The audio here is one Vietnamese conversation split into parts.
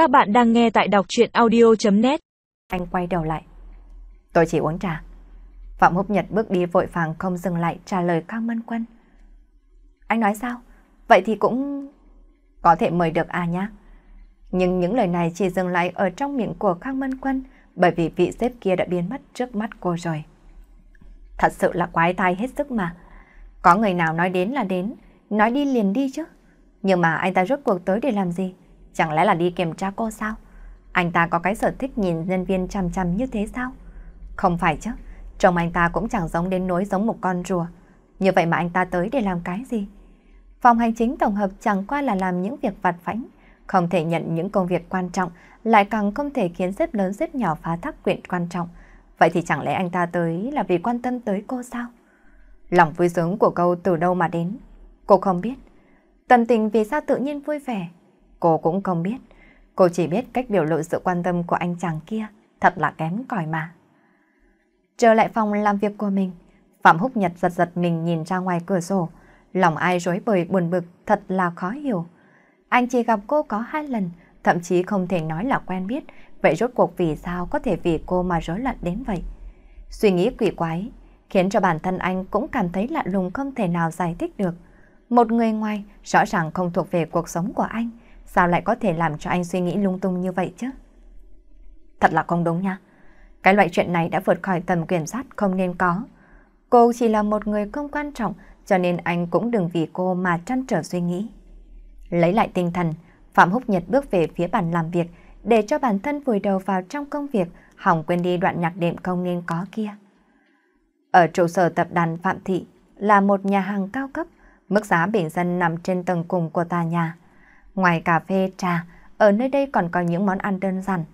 Các bạn đang nghe tại đọc chuyện audio.net Anh quay đầu lại. Tôi chỉ uống trà. Phạm Húc Nhật bước đi vội vàng không dừng lại trả lời Cao Mân Quân. Anh nói sao? Vậy thì cũng... Có thể mời được à nhá. Nhưng những lời này chỉ dừng lại ở trong miệng của Khang Mân Quân bởi vì vị sếp kia đã biến mất trước mắt cô rồi. Thật sự là quái tai hết sức mà. Có người nào nói đến là đến, nói đi liền đi chứ. Nhưng mà anh ta rốt cuộc tới để làm gì? Chẳng lẽ là đi kiểm tra cô sao? Anh ta có cái sở thích nhìn nhân viên chằm chằm như thế sao? Không phải chứ, trông anh ta cũng chẳng giống đến nỗi giống một con rùa. Như vậy mà anh ta tới để làm cái gì? Phòng hành chính tổng hợp chẳng qua là làm những việc vặt vãnh, không thể nhận những công việc quan trọng, lại càng không thể khiến xếp lớn xếp nhỏ phá thác quyện quan trọng. Vậy thì chẳng lẽ anh ta tới là vì quan tâm tới cô sao? Lòng vui sướng của câu từ đâu mà đến? Cô không biết. Tâm tình vì sao tự nhiên vui vẻ? Cô cũng không biết. Cô chỉ biết cách biểu lộ sự quan tâm của anh chàng kia thật là kém cỏi mà. Trở lại phòng làm việc của mình, Phạm Húc Nhật giật giật mình nhìn ra ngoài cửa sổ. Lòng ai rối bời buồn bực thật là khó hiểu. Anh chỉ gặp cô có hai lần, thậm chí không thể nói là quen biết, vậy rốt cuộc vì sao có thể vì cô mà rối loạn đến vậy? Suy nghĩ quỷ quái, khiến cho bản thân anh cũng cảm thấy lạ lùng không thể nào giải thích được. Một người ngoài rõ ràng không thuộc về cuộc sống của anh, sao lại có thể làm cho anh suy nghĩ lung tung như vậy chứ? Thật là không đúng nha. Cái loại chuyện này đã vượt khỏi tầm kiểm soát không nên có. Cô chỉ là một người không quan trọng, cho nên anh cũng đừng vì cô mà trăn trở suy nghĩ. Lấy lại tinh thần, Phạm Húc Nhật bước về phía bàn làm việc để cho bản thân vùi đầu vào trong công việc, hỏng quên đi đoạn nhạc đệm không nên có kia. Ở trụ sở tập đoàn Phạm Thị là một nhà hàng cao cấp, mức giá bình dân nằm trên tầng cùng của tòa nhà. Ngoài cà phê, trà, ở nơi đây còn có những món ăn đơn giản.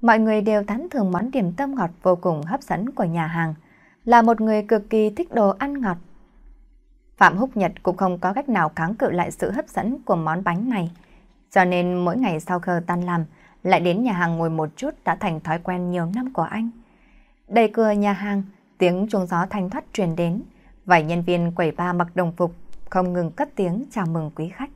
Mọi người đều tán thưởng món điểm tâm ngọt vô cùng hấp dẫn của nhà hàng. Là một người cực kỳ thích đồ ăn ngọt. Phạm Húc Nhật cũng không có cách nào kháng cự lại sự hấp dẫn của món bánh này. Cho nên mỗi ngày sau khờ tan làm, lại đến nhà hàng ngồi một chút đã thành thói quen nhiều năm của anh. Đầy cửa nhà hàng, tiếng chuông gió thanh thoát truyền đến. Vài nhân viên quầy ba mặc đồng phục, không ngừng cất tiếng chào mừng quý khách.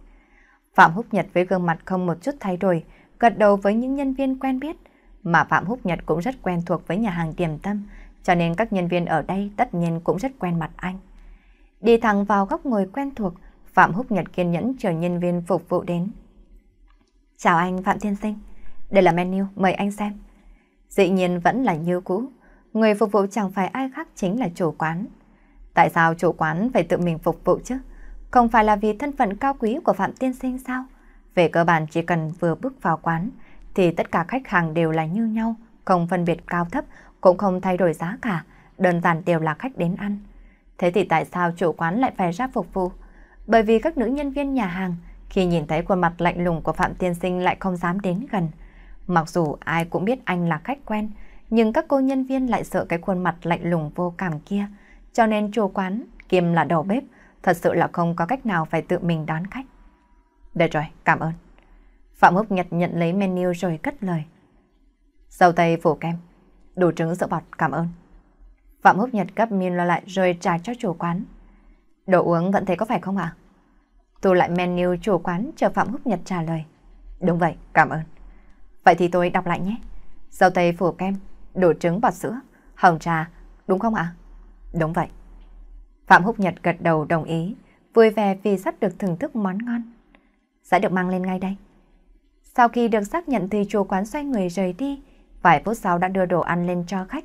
Phạm Húc Nhật với gương mặt không một chút thay đổi, gật đầu với những nhân viên quen biết, mà Phạm Húc Nhật cũng rất quen thuộc với nhà hàng tiềm tâm, cho nên các nhân viên ở đây tất nhiên cũng rất quen mặt anh. Đi thẳng vào góc ngồi quen thuộc, Phạm Húc Nhật kiên nhẫn chờ nhân viên phục vụ đến. Chào anh Phạm Thiên Sinh, đây là menu, mời anh xem. Dĩ nhiên vẫn là như cũ, người phục vụ chẳng phải ai khác chính là chủ quán. Tại sao chủ quán phải tự mình phục vụ chứ? Không phải là vì thân phận cao quý của Phạm Tiên Sinh sao? Về cơ bản chỉ cần vừa bước vào quán, thì tất cả khách hàng đều là như nhau, không phân biệt cao thấp, cũng không thay đổi giá cả, đơn giản đều là khách đến ăn. Thế thì tại sao chủ quán lại phải ra phục vụ? Bởi vì các nữ nhân viên nhà hàng, khi nhìn thấy khuôn mặt lạnh lùng của Phạm Tiên Sinh lại không dám đến gần. Mặc dù ai cũng biết anh là khách quen, nhưng các cô nhân viên lại sợ cái khuôn mặt lạnh lùng vô cảm kia. Cho nên chủ quán, kiêm là đầu bếp, thật sự là không có cách nào phải tự mình đón khách. Được rồi, cảm ơn. Phạm Húc Nhật nhận lấy menu rồi cất lời. Dầu tây phủ kem, đủ trứng sữa bọt, cảm ơn. Phạm Húc Nhật gấp menu lại rồi trả cho chủ quán. Đồ uống vẫn thế có phải không ạ? Thu lại menu chủ quán chờ Phạm Húc Nhật trả lời. Đúng vậy, cảm ơn. Vậy thì tôi đọc lại nhé. Dầu tây phủ kem, đồ trứng bọt sữa, hồng trà, đúng không ạ? Đúng vậy. Phạm Húc Nhật gật đầu đồng ý, vui vẻ vì sắp được thưởng thức món ngon. Sẽ được mang lên ngay đây. Sau khi được xác nhận thì chủ quán xoay người rời đi, vài phút sau đã đưa đồ ăn lên cho khách.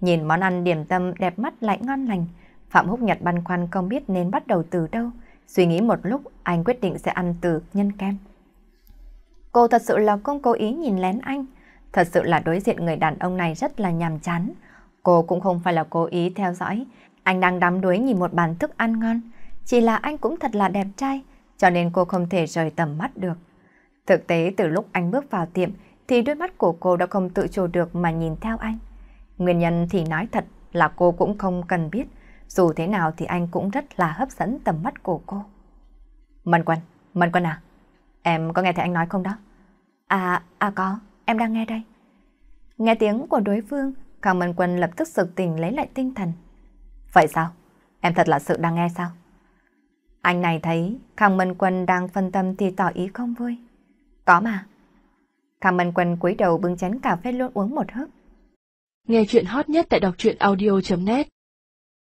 Nhìn món ăn điểm tâm đẹp mắt lại ngon lành, Phạm Húc Nhật băn khoăn không biết nên bắt đầu từ đâu. Suy nghĩ một lúc, anh quyết định sẽ ăn từ nhân kem. Cô thật sự là không cố ý nhìn lén anh. Thật sự là đối diện người đàn ông này rất là nhàm chán. Cô cũng không phải là cố ý theo dõi. Anh đang đắm đuối nhìn một bàn thức ăn ngon. Chỉ là anh cũng thật là đẹp trai, cho nên cô không thể rời tầm mắt được. Thực tế từ lúc anh bước vào tiệm thì đôi mắt của cô đã không tự chủ được mà nhìn theo anh. Nguyên nhân thì nói thật là cô cũng không cần biết, dù thế nào thì anh cũng rất là hấp dẫn tầm mắt của cô. Mân Quân, Mân Quân à, em có nghe thấy anh nói không đó? À, à có, em đang nghe đây. Nghe tiếng của đối phương, Cao Mân Quân lập tức sực tỉnh lấy lại tinh thần. Vậy sao? Em thật là sự đang nghe sao? Anh này thấy Khang Mân Quân đang phân tâm thì tỏ ý không vui. Có mà. Khang Minh quân cúi đầu bưng chén cà phê luôn uống một hớp. Nghe chuyện hot nhất tại đọc truyện audio.net